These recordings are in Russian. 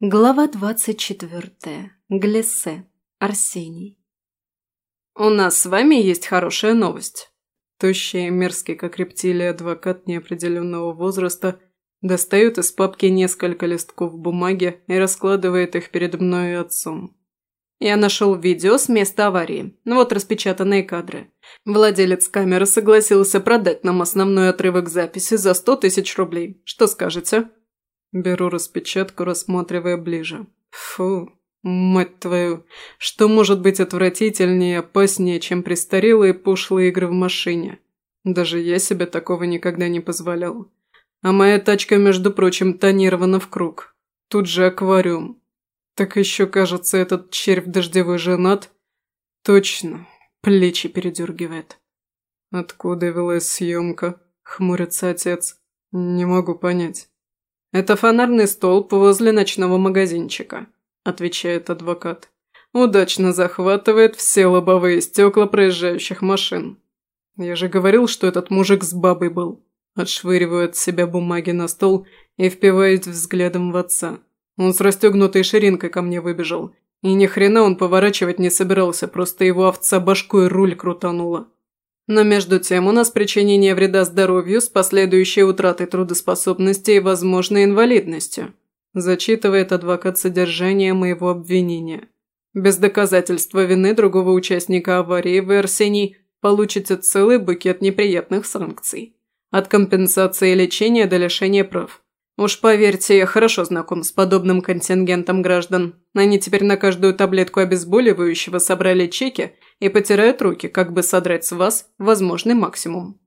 Глава двадцать четвертая. Глессе. Арсений. «У нас с вами есть хорошая новость». Тощий мерзкий, как рептилия, адвокат неопределенного возраста достает из папки несколько листков бумаги и раскладывает их перед мной и отцом. Я нашел видео с места аварии. Вот распечатанные кадры. Владелец камеры согласился продать нам основной отрывок записи за сто тысяч рублей. Что скажете? Беру распечатку, рассматривая ближе. Фу, мать твою, что может быть отвратительнее и опаснее, чем престарелые пошлые игры в машине? Даже я себе такого никогда не позволял. А моя тачка, между прочим, тонирована в круг. Тут же аквариум. Так еще, кажется, этот червь дождевой женат. Точно, плечи передергивает. Откуда велась съемка? Хмурится отец. Не могу понять. «Это фонарный столб возле ночного магазинчика», – отвечает адвокат. «Удачно захватывает все лобовые стекла проезжающих машин. Я же говорил, что этот мужик с бабой был». Отшвыриваю от себя бумаги на стол и впиваюсь взглядом в отца. Он с расстегнутой ширинкой ко мне выбежал. И ни хрена он поворачивать не собирался, просто его овца башкой руль крутанула. Но между тем у нас причинение вреда здоровью с последующей утратой трудоспособности и возможной инвалидностью. Зачитывает адвокат содержание моего обвинения. Без доказательства вины другого участника аварии вы, Арсений, получите целый букет неприятных санкций. От компенсации лечения до лишения прав. Уж поверьте, я хорошо знаком с подобным контингентом граждан. Они теперь на каждую таблетку обезболивающего собрали чеки и потирают руки, как бы содрать с вас возможный максимум.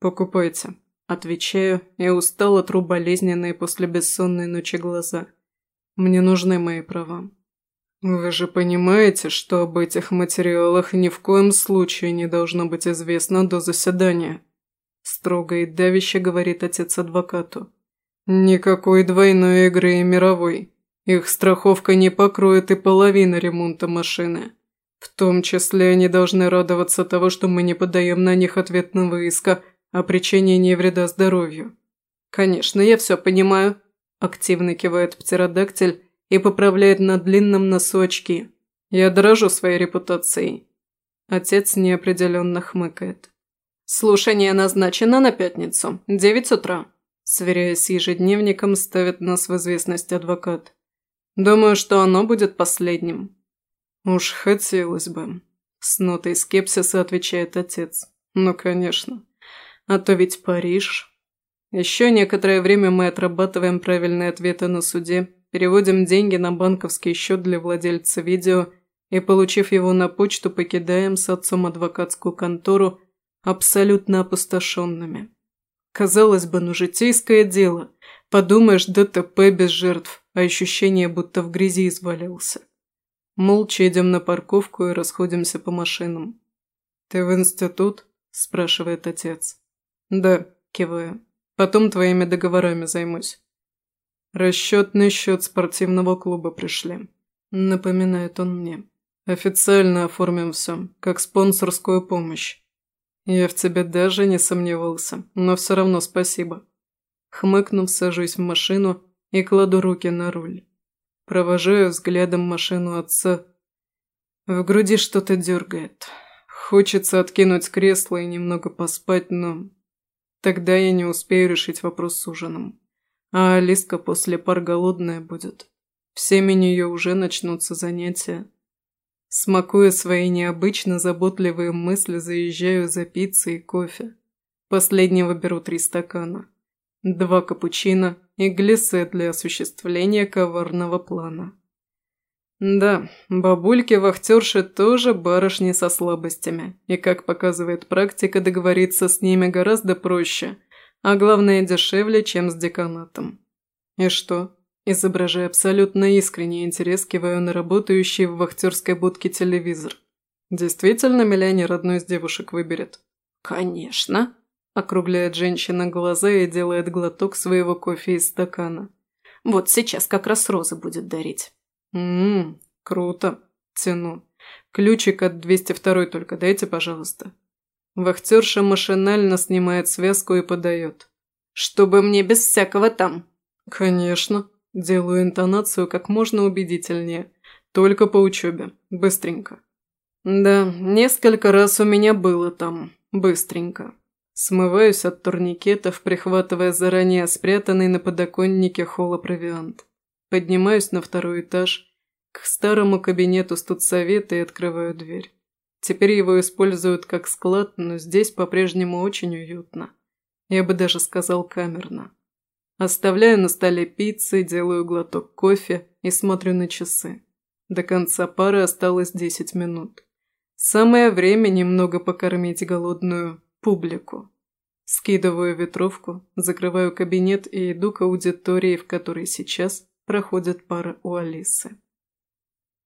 «Покупайте», – отвечаю, и устал тру болезненные после бессонной ночи глаза. «Мне нужны мои права». «Вы же понимаете, что об этих материалах ни в коем случае не должно быть известно до заседания?» Строго и давяще говорит отец адвокату. Никакой двойной игры и мировой. Их страховка не покроет и половины ремонта машины. В том числе они должны радоваться того, что мы не подаем на них ответного иска о причинении вреда здоровью. Конечно, я все понимаю. Активно кивает птеродактиль и поправляет на длинном носу очки. Я дорожу своей репутацией. Отец неопределенно хмыкает. Слушание назначено на пятницу, девять утра. Сверяясь с ежедневником, ставит нас в известность адвокат. Думаю, что оно будет последним. Уж хотелось бы. С нотой скепсиса отвечает отец. Ну, конечно. А то ведь Париж. Еще некоторое время мы отрабатываем правильные ответы на суде, переводим деньги на банковский счет для владельца видео и, получив его на почту, покидаем с отцом адвокатскую контору абсолютно опустошенными. Казалось бы, ну житейское дело. Подумаешь, ДТП без жертв, а ощущение, будто в грязи извалился. Молча идем на парковку и расходимся по машинам. «Ты в институт?» – спрашивает отец. «Да», – киваю. «Потом твоими договорами займусь». «Расчетный счет спортивного клуба пришли», – напоминает он мне. «Официально оформим все, как спонсорскую помощь. «Я в тебе даже не сомневался, но все равно спасибо». Хмыкнув, сажусь в машину и кладу руки на руль. Провожаю взглядом машину отца. В груди что-то дергает. Хочется откинуть кресло и немного поспать, но... Тогда я не успею решить вопрос с ужином. А Алиска после пар голодная будет. В семени нее уже начнутся занятия. Смакуя свои необычно заботливые мысли, заезжаю за пиццей и кофе. Последнего беру три стакана. Два капучино и глиссе для осуществления коварного плана. Да, бабульки-вахтерши тоже барышни со слабостями, и, как показывает практика, договориться с ними гораздо проще, а главное дешевле, чем с деканатом. И что, Изображая абсолютно искренний интерес, киваю на работающий в вахтерской будке телевизор. Действительно, миллионер одну из девушек выберет? Конечно. Округляет женщина глаза и делает глоток своего кофе из стакана. Вот сейчас как раз розы будет дарить. Ммм, круто. Тяну. Ключик от 202 только дайте, пожалуйста. Вахтерша машинально снимает связку и подает. «Чтобы мне без всякого там». «Конечно», Делаю интонацию как можно убедительнее. Только по учебе. Быстренько. Да, несколько раз у меня было там. Быстренько. Смываюсь от турникетов, прихватывая заранее спрятанный на подоконнике холопровиант. Поднимаюсь на второй этаж, к старому кабинету студсовета и открываю дверь. Теперь его используют как склад, но здесь по-прежнему очень уютно. Я бы даже сказал камерно. Оставляю на столе пиццы, делаю глоток кофе и смотрю на часы. До конца пары осталось 10 минут. Самое время немного покормить голодную публику. Скидываю ветровку, закрываю кабинет и иду к аудитории, в которой сейчас проходит пара у Алисы.